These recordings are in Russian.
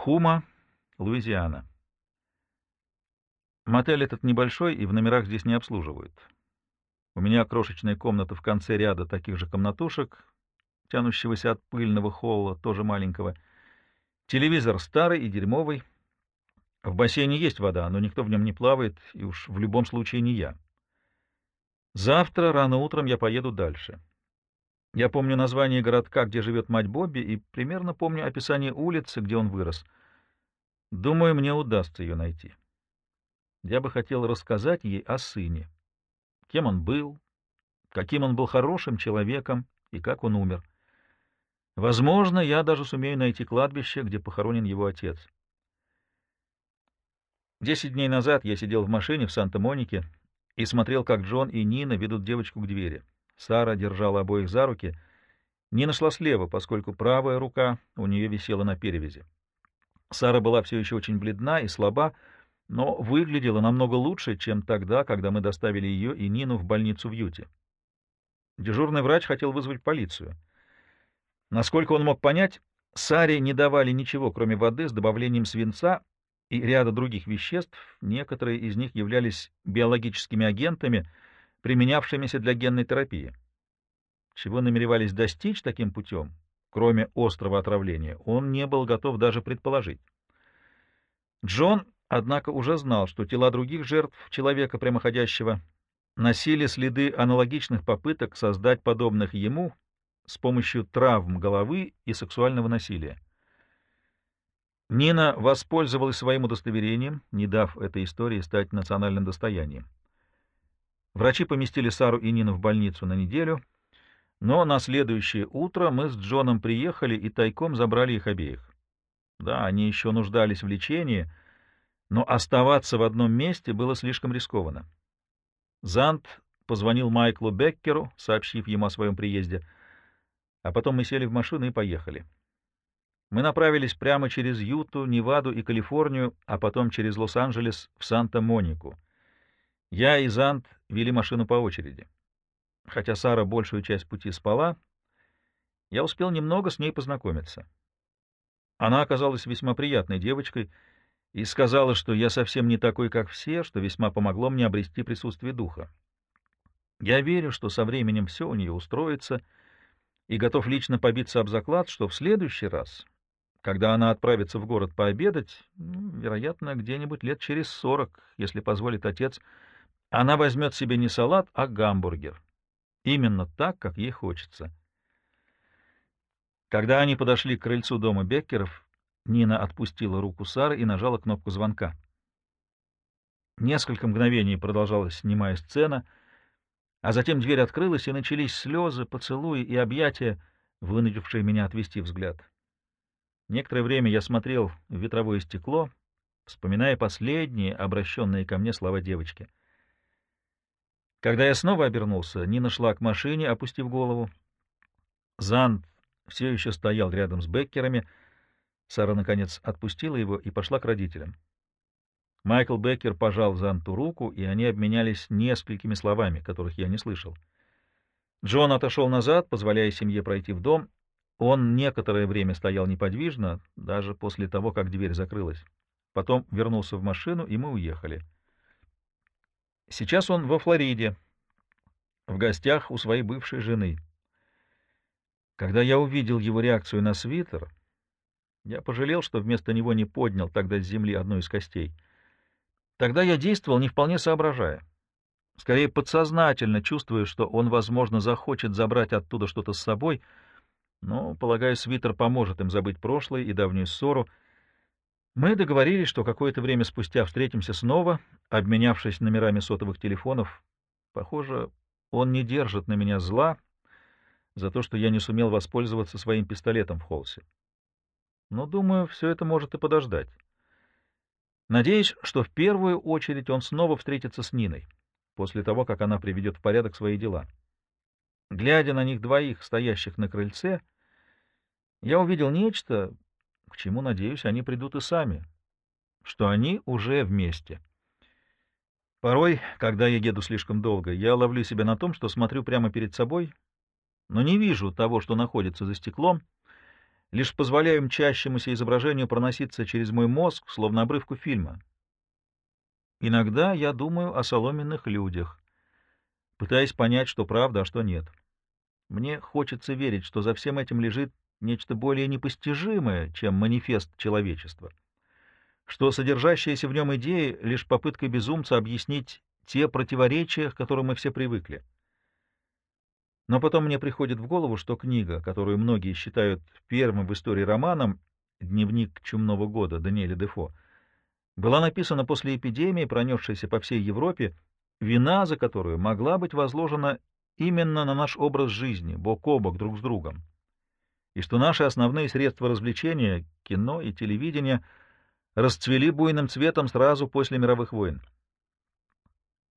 Хума, Луизиана. Мотель этот небольшой, и в номерах здесь не обслуживают. У меня крошечная комната в конце ряда таких же комнатушек, тянущегося от пыльного холла, тоже маленького. Телевизор старый и дерьмовый. В бассейне есть вода, но никто в нем не плавает, и уж в любом случае не я. Завтра рано утром я поеду дальше. Я помню название городка, где живет мать Бобби, и примерно помню описание улицы, где он вырос. Думаю, мне удастся ее найти. Я бы хотел рассказать ей о сыне. Кем он был, каким он был хорошим человеком и как он умер. Возможно, я даже сумею найти кладбище, где похоронен его отец. Десять дней назад я сидел в машине в Санта-Монике и смотрел, как Джон и Нина ведут девочку к двери. Сара держала обоих за руки. Нина шла слева, поскольку правая рука у нее висела на перевязи. Сара была все еще очень бледна и слаба, но выглядела намного лучше, чем тогда, когда мы доставили ее и Нину в больницу в Юте. Дежурный врач хотел вызвать полицию. Насколько он мог понять, Саре не давали ничего, кроме воды с добавлением свинца и ряда других веществ, некоторые из них являлись биологическими агентами, применявшимися для генной терапии. Чего намеревались достичь таким путем, кроме острого отравления, он не был готов даже предположить. Джон, однако, уже знал, что тела других жертв человека прямоходящего носили следы аналогичных попыток создать подобных ему с помощью травм головы и сексуального насилия. Нина воспользовалась своим удостоверением, не дав этой истории стать национальным достоянием. Врачи поместили Сару и Нину в больницу на неделю, но на следующее утро мы с Джоном приехали и тайком забрали их обеих. Да, они еще нуждались в лечении, но оставаться в одном месте было слишком рискованно. Зант позвонил Майклу Беккеру, сообщив ему о своем приезде, а потом мы сели в машину и поехали. Мы направились прямо через Юту, Неваду и Калифорнию, а потом через Лос-Анджелес в Санта-Монику. Я и Зант вели машину по очереди. Хотя Сара большую часть пути спала, я успел немного с ней познакомиться. Она оказалась весьма приятной девочкой и сказала, что я совсем не такой, как все, что весьма помогло мне обрести присутствие духа. Я верю, что со временем все у нее устроится, и готов лично побиться об заклад, что в следующий раз, когда она отправится в город пообедать, ну, вероятно, где-нибудь лет через сорок, если позволит отец, она возьмет себе не салат, а гамбургер. Именно так, как ей хочется. Когда они подошли к крыльцу дома Беккеров, Нина отпустила руку Сары и нажала кнопку звонка. Несколько мгновений продолжалась снимая сцена, а затем дверь открылась, и начались слезы, поцелуи и объятия, вынудившие меня отвести взгляд. Некоторое время я смотрел в ветровое стекло, вспоминая последние обращенные ко мне слова девочки. Когда я снова обернулся, Нина шла к машине, опустив голову. Зант все еще стоял рядом с Беккерами — Сара, наконец, отпустила его и пошла к родителям. Майкл Беккер пожал Занту руку, и они обменялись несколькими словами, которых я не слышал. Джон отошел назад, позволяя семье пройти в дом. Он некоторое время стоял неподвижно, даже после того, как дверь закрылась. Потом вернулся в машину, и мы уехали. Сейчас он во Флориде, в гостях у своей бывшей жены. Когда я увидел его реакцию на свитер, я пожалел, что вместо него не поднял тогда с земли одну из костей. Тогда я действовал, не вполне соображая. Скорее подсознательно чувствуя, что он, возможно, захочет забрать оттуда что-то с собой, но, полагаю, свитер поможет им забыть прошлое и давнюю ссору. Мы договорились, что какое-то время спустя встретимся снова, обменявшись номерами сотовых телефонов. Похоже, он не держит на меня зла за то, что я не сумел воспользоваться своим пистолетом в Холсе но, думаю, все это может и подождать. Надеюсь, что в первую очередь он снова встретится с Ниной, после того, как она приведет в порядок свои дела. Глядя на них двоих, стоящих на крыльце, я увидел нечто, к чему, надеюсь, они придут и сами, что они уже вместе. Порой, когда я еду слишком долго, я ловлю себя на том, что смотрю прямо перед собой, но не вижу того, что находится за стеклом, лишь позволяю мчащемуся изображению проноситься через мой мозг, словно обрывку фильма. Иногда я думаю о соломенных людях, пытаясь понять, что правда, а что нет. Мне хочется верить, что за всем этим лежит нечто более непостижимое, чем манифест человечества, что содержащаяся в нем идея — лишь попытка безумца объяснить те противоречия, к которым мы все привыкли. Но потом мне приходит в голову, что книга, которую многие считают первым в истории романом «Дневник чумного года» Даниэля Дефо, была написана после эпидемии, пронесшейся по всей Европе, вина за которую могла быть возложена именно на наш образ жизни, бок о бок друг с другом, и что наши основные средства развлечения, кино и телевидение, расцвели буйным цветом сразу после мировых войн.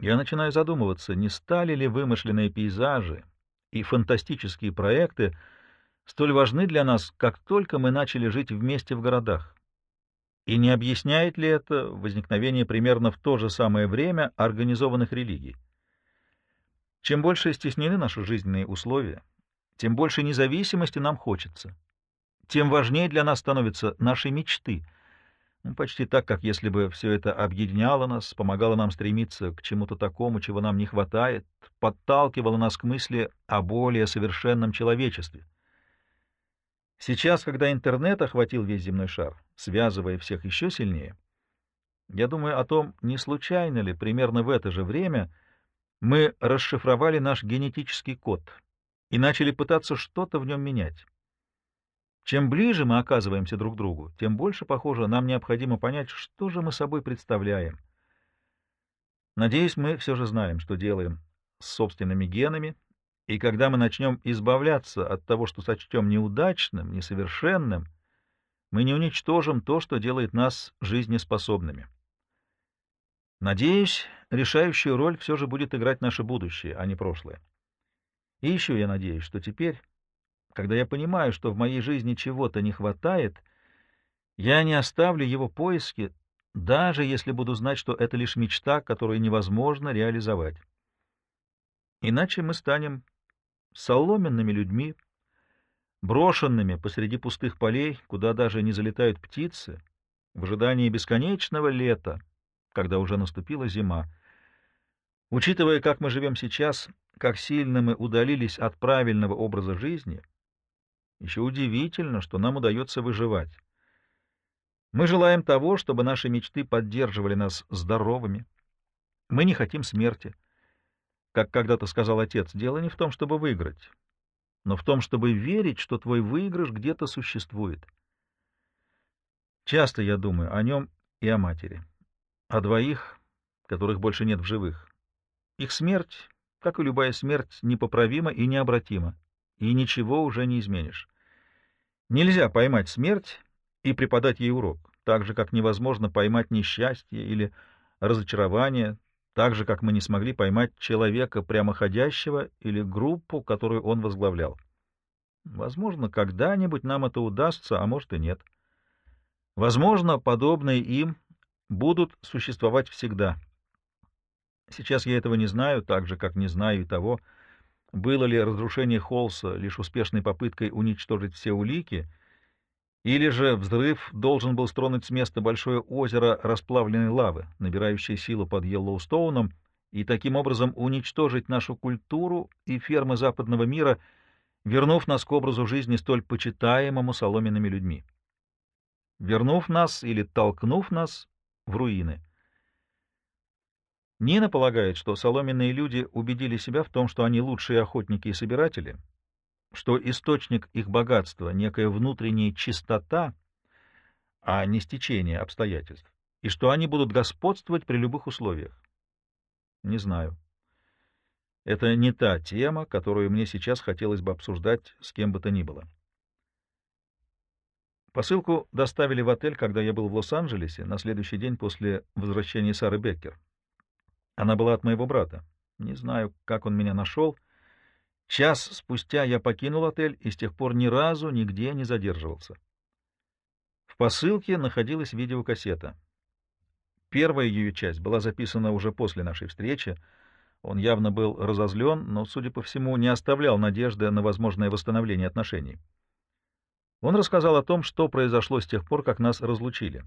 Я начинаю задумываться, не стали ли вымышленные пейзажи и фантастические проекты столь важны для нас, как только мы начали жить вместе в городах. И не объясняет ли это возникновение примерно в то же самое время организованных религий? Чем больше стеснены наши жизненные условия, тем больше независимости нам хочется, тем важнее для нас становятся наши мечты, почти так, как если бы все это объединяло нас, помогало нам стремиться к чему-то такому, чего нам не хватает, подталкивало нас к мысли о более совершенном человечестве. Сейчас, когда интернет охватил весь земной шар, связывая всех еще сильнее, я думаю о том, не случайно ли примерно в это же время мы расшифровали наш генетический код и начали пытаться что-то в нем менять. Чем ближе мы оказываемся друг другу, тем больше, похоже, нам необходимо понять, что же мы собой представляем. Надеюсь, мы все же знаем, что делаем с собственными генами, и когда мы начнем избавляться от того, что сочтем неудачным, несовершенным, мы не уничтожим то, что делает нас жизнеспособными. Надеюсь, решающую роль все же будет играть наше будущее, а не прошлое. И еще я надеюсь, что теперь когда я понимаю, что в моей жизни чего-то не хватает, я не оставлю его поиски, даже если буду знать, что это лишь мечта, которую невозможно реализовать. Иначе мы станем соломенными людьми, брошенными посреди пустых полей, куда даже не залетают птицы, в ожидании бесконечного лета, когда уже наступила зима. Учитывая, как мы живем сейчас, как сильно мы удалились от правильного образа жизни — еще удивительно, что нам удается выживать. Мы желаем того, чтобы наши мечты поддерживали нас здоровыми. Мы не хотим смерти. Как когда-то сказал отец, дело не в том, чтобы выиграть, но в том, чтобы верить, что твой выигрыш где-то существует. Часто я думаю о нем и о матери, о двоих, которых больше нет в живых. Их смерть, как и любая смерть, непоправима и необратима и ничего уже не изменишь. Нельзя поймать смерть и преподать ей урок, так же, как невозможно поймать несчастье или разочарование, так же, как мы не смогли поймать человека прямоходящего или группу, которую он возглавлял. Возможно, когда-нибудь нам это удастся, а может и нет. Возможно, подобные им будут существовать всегда. Сейчас я этого не знаю, так же, как не знаю и того, было ли разрушение Холса лишь успешной попыткой уничтожить все улики, или же взрыв должен был стронуть с места большое озеро расплавленной лавы, набирающее силу под Йеллоустоуном, и таким образом уничтожить нашу культуру и фермы западного мира, вернув нас к образу жизни столь почитаемому соломенными людьми. Вернув нас или толкнув нас в руины. Нина полагает, что соломенные люди убедили себя в том, что они лучшие охотники и собиратели, что источник их богатства — некая внутренняя чистота, а не стечение обстоятельств, и что они будут господствовать при любых условиях. Не знаю. Это не та тема, которую мне сейчас хотелось бы обсуждать с кем бы то ни было. Посылку доставили в отель, когда я был в Лос-Анджелесе, на следующий день после возвращения Сары Беккер. Она была от моего брата. Не знаю, как он меня нашел. Час спустя я покинул отель и с тех пор ни разу нигде не задерживался. В посылке находилась видеокассета. Первая ее часть была записана уже после нашей встречи. Он явно был разозлен, но, судя по всему, не оставлял надежды на возможное восстановление отношений. Он рассказал о том, что произошло с тех пор, как нас разлучили.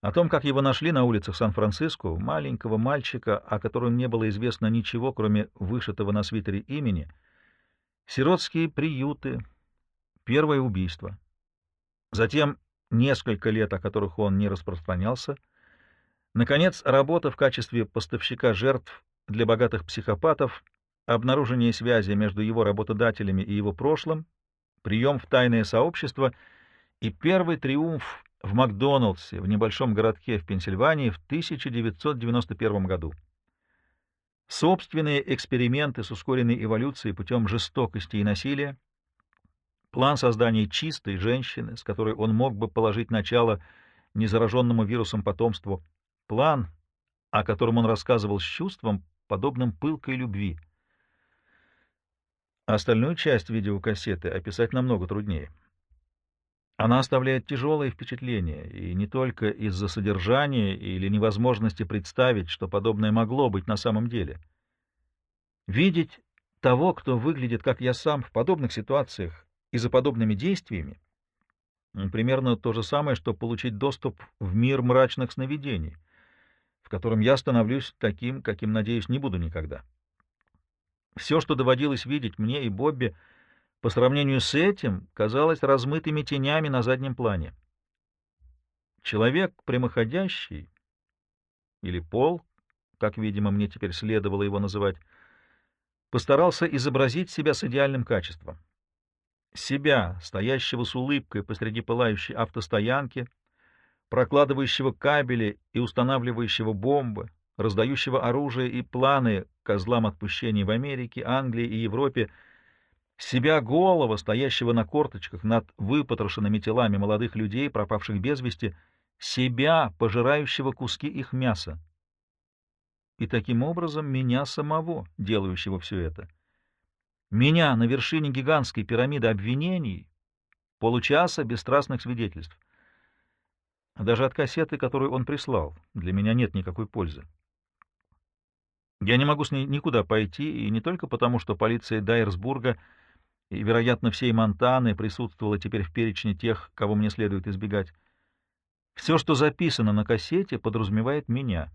О том, как его нашли на улицах Сан-Франциско, маленького мальчика, о котором не было известно ничего, кроме вышитого на свитере имени, сиротские приюты, первое убийство. Затем несколько лет, о которых он не распространялся. Наконец, работа в качестве поставщика жертв для богатых психопатов, обнаружение связи между его работодателями и его прошлым, прием в тайное сообщество и первый триумф в Макдоналдсе в небольшом городке в Пенсильвании в 1991 году. Собственные эксперименты с ускоренной эволюцией путем жестокости и насилия, план создания чистой женщины, с которой он мог бы положить начало незараженному вирусом потомству, план, о котором он рассказывал с чувством, подобным пылкой любви. Остальную часть видеокассеты описать намного труднее. Она оставляет тяжелое впечатление, и не только из-за содержания или невозможности представить, что подобное могло быть на самом деле. Видеть того, кто выглядит, как я сам, в подобных ситуациях и за подобными действиями, примерно то же самое, что получить доступ в мир мрачных сновидений, в котором я становлюсь таким, каким, надеюсь, не буду никогда. Все, что доводилось видеть мне и Бобби — по сравнению с этим казалось размытыми тенями на заднем плане. Человек прямоходящий, или пол, как, видимо, мне теперь следовало его называть, постарался изобразить себя с идеальным качеством. Себя, стоящего с улыбкой посреди пылающей автостоянки, прокладывающего кабели и устанавливающего бомбы, раздающего оружие и планы козлам отпущений в Америке, Англии и Европе — себя голого, стоящего на корточках над выпотрошенными телами молодых людей, пропавших без вести, себя, пожирающего куски их мяса. И таким образом меня самого, делающего все это. Меня на вершине гигантской пирамиды обвинений, получаса бесстрастных свидетельств. Даже от кассеты, которую он прислал, для меня нет никакой пользы. Я не могу с ней никуда пойти, и не только потому, что полиция Дайерсбурга — и, вероятно, всей Монтаны присутствовала теперь в перечне тех, кого мне следует избегать. Все, что записано на кассете, подразумевает меня.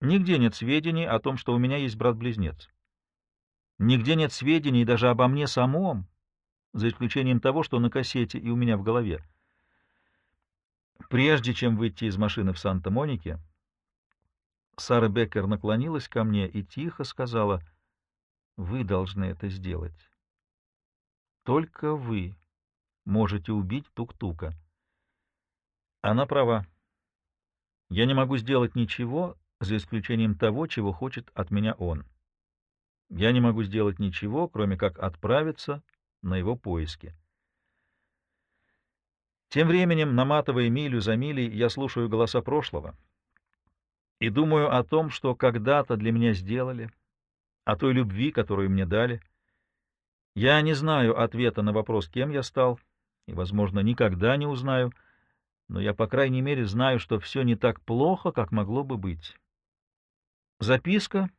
Нигде нет сведений о том, что у меня есть брат-близнец. Нигде нет сведений даже обо мне самом, за исключением того, что на кассете и у меня в голове. Прежде чем выйти из машины в Санта-Монике, Сара Беккер наклонилась ко мне и тихо сказала, «Вы должны это сделать». Только вы можете убить Тук-Тука. Она права. Я не могу сделать ничего, за исключением того, чего хочет от меня он. Я не могу сделать ничего, кроме как отправиться на его поиски. Тем временем, наматывая милю за милей, я слушаю голоса прошлого и думаю о том, что когда-то для меня сделали, о той любви, которую мне дали — я не знаю ответа на вопрос, кем я стал, и, возможно, никогда не узнаю, но я, по крайней мере, знаю, что все не так плохо, как могло бы быть. Записка,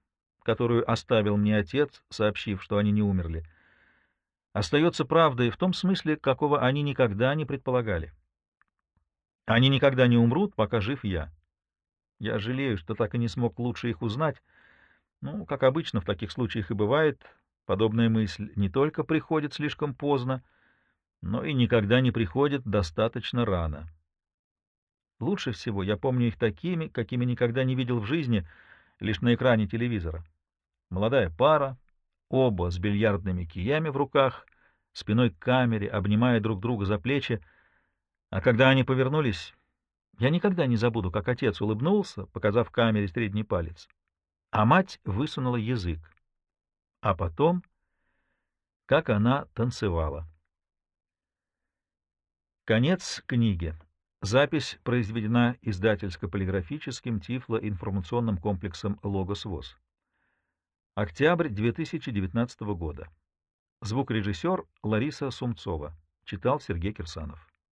которую оставил мне отец, сообщив, что они не умерли, остается правдой в том смысле, какого они никогда не предполагали. Они никогда не умрут, пока жив я. Я жалею, что так и не смог лучше их узнать. Ну, как обычно в таких случаях и бывает, Подобная мысль не только приходит слишком поздно, но и никогда не приходит достаточно рано. Лучше всего я помню их такими, какими никогда не видел в жизни, лишь на экране телевизора. Молодая пара, оба с бильярдными киями в руках, спиной к камере, обнимая друг друга за плечи. А когда они повернулись, я никогда не забуду, как отец улыбнулся, показав камере средний палец, а мать высунула язык а потом, как она танцевала. Конец книги. Запись произведена издательско-полиграфическим тифло-информационным комплексом «Логос ВОЗ». Октябрь 2019 года. Звукорежиссер Лариса Сумцова. Читал Сергей Кирсанов.